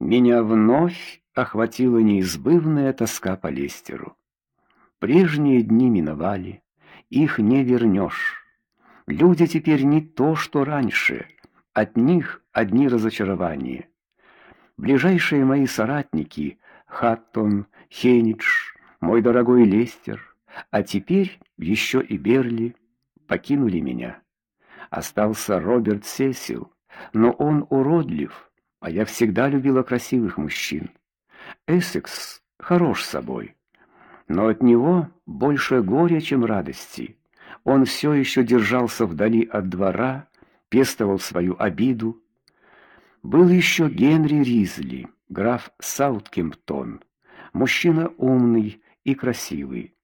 Меня вновь охватила неизбывная тоска по Лестеру. Прежние дни миновали, их не вернешь. Люди теперь не то, что раньше. От них одни разочарования. Ближайшие мои соратники Хаттон, Хенидж, мой дорогой Лестер, а теперь еще и Берли покинули меня. Остался Роберт Сесил, но он уродлив, а я всегда любила красивых мужчин. Эссекс хорош собой, но от него больше горя, чем радости. Он все еще держался вдали от двора, пестовал свою обиду. Был еще Генри Ризли, граф Саутгемптон, мужчина умный и красивый.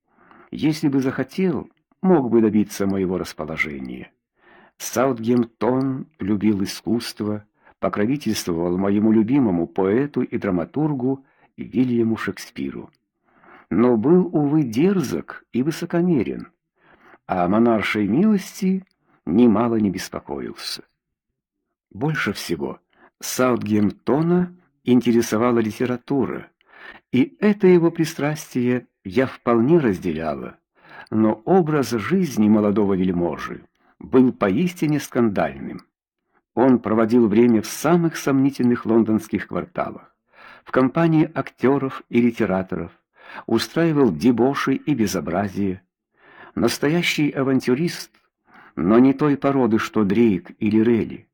Если бы захотел, мог бы добиться моего расположения. Саутгемптон любил искусство, покровительствовал моему любимому поэту и драматургу Вильяму Шекспиру. Но был увы дерзок и высокомерен а монаршей милости немало не беспокоился. Больше всего Саутгемптона интересовала литература, и это его пристрастие я вполне разделяла. Но образ жизни молодого вельможи был поистине скандальным. Он проводил время в самых сомнительных лондонских кварталах, в компании актеров и литераторов, устраивал дебоши и безобразия, Настоящий авантюрист, но не той породы, что Дрейк или Релли.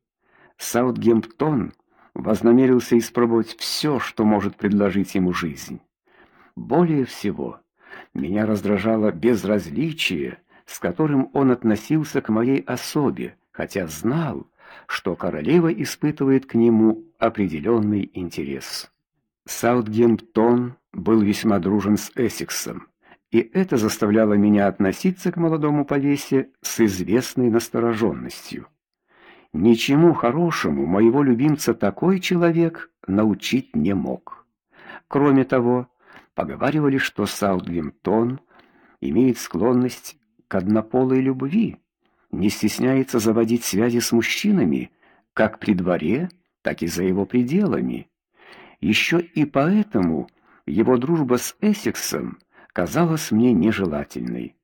Саутгемптон вознамерился испробовать все, что может предложить ему жизнь. Более всего меня раздражало безразличие, с которым он относился к моей особе, хотя знал, что королева испытывает к нему определенный интерес. Саутгемптон был весьма дружен с Эссексом, и это заставляло меня относиться к молодому повесе с известной настороженностью. Ничему хорошему моего любимца такой человек научить не мог. Кроме того, поговаривали, что Саутгемптон имеет склонность к однополой любви, не стесняется заводить связи с мужчинами, как при дворе, так и за его пределами. Еще и поэтому его дружба с Эссексом казалась мне нежелательной.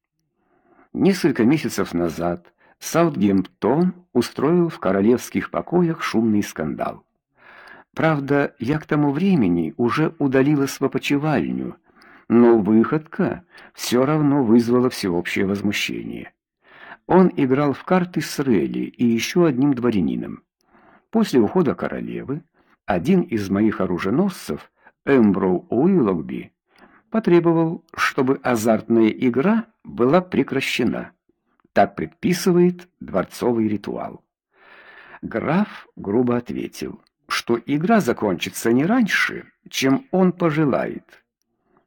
Несколько месяцев назад Саутгемптон устроил в королевских покоях шумный скандал. Правда, я к тому времени уже удалилась в опочивальню, но выходка все равно вызвала всеобщее возмущение. Он играл в карты с Релли и еще одним дворянином. После ухода королевы один из моих оруженосцев, Эмброу Уиллогби, потребовал, чтобы азартная игра была прекращена. Так предписывает дворцовый ритуал. Граф грубо ответил, что игра закончится не раньше, чем он пожелает.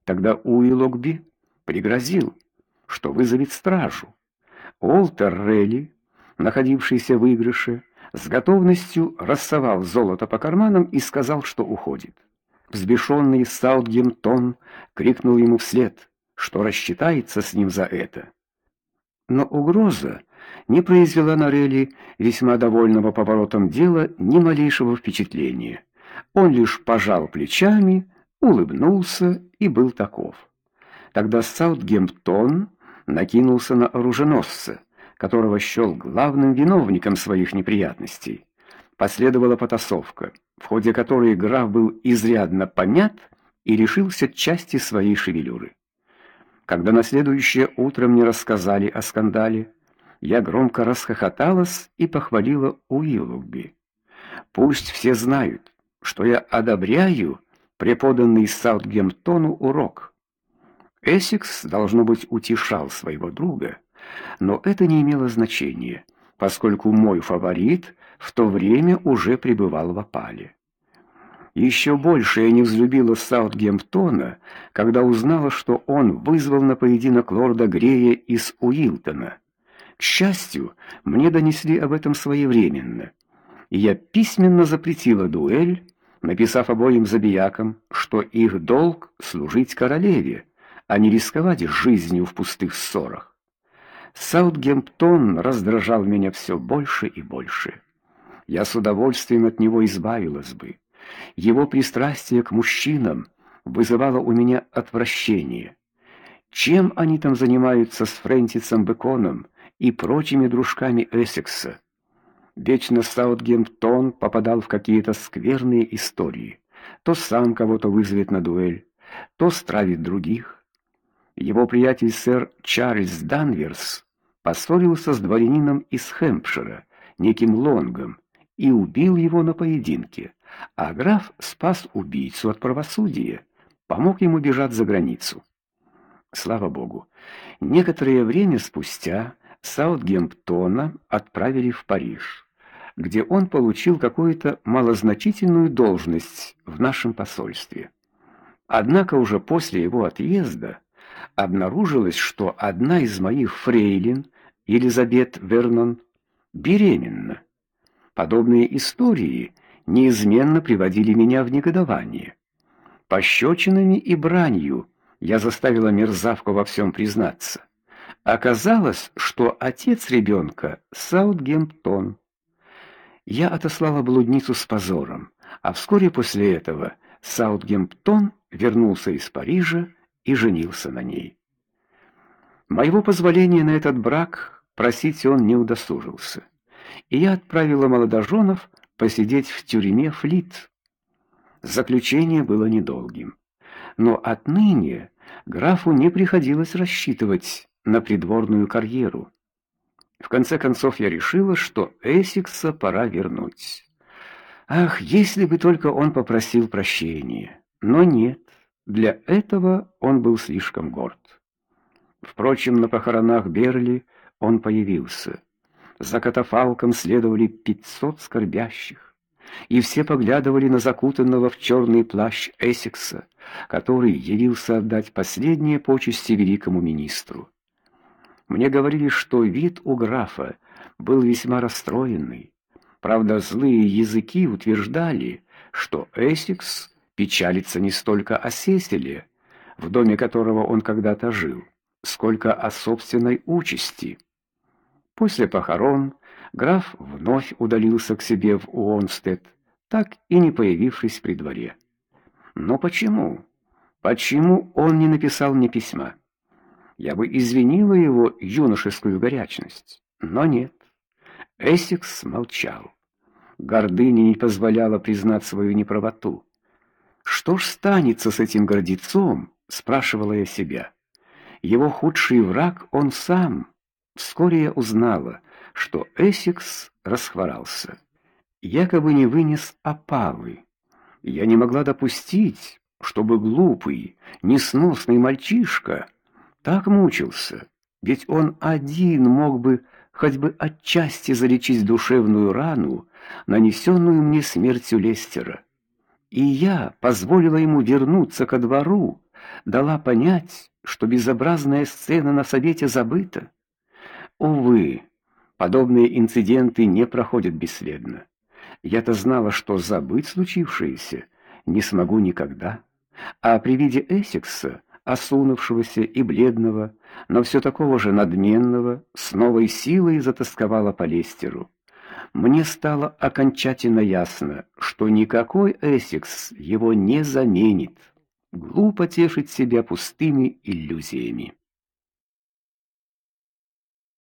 Тогда Уиллогби пригрозил, что вызовет стражу. Олтер Релли, находившийся в выигрыше, с готовностью рассовал золото по карманам и сказал, что уходит. Взбешенный Саутгемптон крикнул ему вслед, что рассчитается с ним за это. Но угроза не произвела на Релли, весьма довольного поворотом дела, ни малейшего впечатления. Он лишь пожал плечами, улыбнулся и был таков. Тогда Саутгемптон накинулся на оруженосца, которого счел главным виновником своих неприятностей. Последовала потасовка, в ходе которой граф был изрядно помят и лишился части своей шевелюры. Когда на следующее утро мне рассказали о скандале, я громко расхохоталась и похвалила Уиллугби. Пусть все знают, что я одобряю преподанный Саутгемптону урок. Эссекс должно быть утешал своего друга, но это не имело значения поскольку мой фаворит в то время уже пребывал в опале. Еще больше я не взлюбила Саутгемптона, когда узнала, что он вызвал на поединок лорда Грея из Уилтона. К счастью, мне донесли об этом своевременно, и я письменно запретила дуэль, написав обоим забиякам, что их долг служить королеве, а не рисковать жизнью в пустых ссорах. Саутгемптон раздражал меня все больше и больше. Я с удовольствием от него избавилась бы, Его пристрастие к мужчинам вызывало у меня отвращение. Чем они там занимаются с Фрэнсисом Бэконом и прочими дружками Эссекса? Вечно Саутгемптон попадал в какие-то скверные истории. То сам кого-то вызовет на дуэль, то стравит других. Его приятель сэр Чарльз Данверс поссорился с дворянином из Хэмпшира, неким Лонгом, и убил его на поединке, а граф спас убийцу от правосудия, помог ему бежать за границу. Слава богу. Некоторое время спустя Саутгемптона отправили в Париж, где он получил какую-то малозначительную должность в нашем посольстве. Однако уже после его отъезда обнаружилось, что одна из моих фрейлин, Елизабет Вернон, беременна. Подобные истории неизменно приводили меня в негодование. Пощечинами и бранью я заставила мерзавку во всем признаться. Оказалось, что отец ребенка Саутгемптон. Я отослала блудницу с позором, а вскоре после этого Саутгемптон вернулся из Парижа и женился на ней. Моего позволения на этот брак просить он не удосужился, и я отправила молодоженов посидеть в тюрьме Флит. Заключение было недолгим, но отныне графу не приходилось рассчитывать на придворную карьеру. В конце концов я решила, что Эссекса пора вернуть. Ах, если бы только он попросил прощения. Но нет, для этого он был слишком горд. Впрочем, на похоронах Берли он появился. За катафалком следовали пятьсот скорбящих, и все поглядывали на закутанного в черный плащ Эссекса, который явился отдать последние почести великому министру. Мне говорили, что вид у графа был весьма расстроенный. Правда, злые языки утверждали, что Эссекс печалится не столько о Сеселе, в доме которого он когда-то жил, сколько о собственной участи. После похорон граф вновь удалился к себе в Уонстед, так и не появившись при дворе. Но почему? Почему он не написал мне письма? Я бы извинила его юношескую горячность, но нет. Эссекс молчал. Гордыня не позволяла признать свою неправоту. Что ж станется с этим гордецом, спрашивала я себя. Его худший враг он сам. Вскоре я узнала, что Эссекс расхворался. Якобы не вынес опалы. Я не могла допустить, чтобы глупый, несносный мальчишка так мучился, ведь он один мог бы хоть бы отчасти залечить душевную рану, нанесенную мне смертью Лестера. И я позволила ему вернуться ко двору, дала понять, что безобразная сцена на совете забыта. Увы, подобные инциденты не проходят бесследно. Я-то знала, что забыть случившееся не смогу никогда. А при виде Эссекса, осунувшегося и бледного, но все такого же надменного, с новой силой затасковала по Лестеру. Мне стало окончательно ясно, что никакой Эссекс его не заменит. Глупо тешить себя пустыми иллюзиями.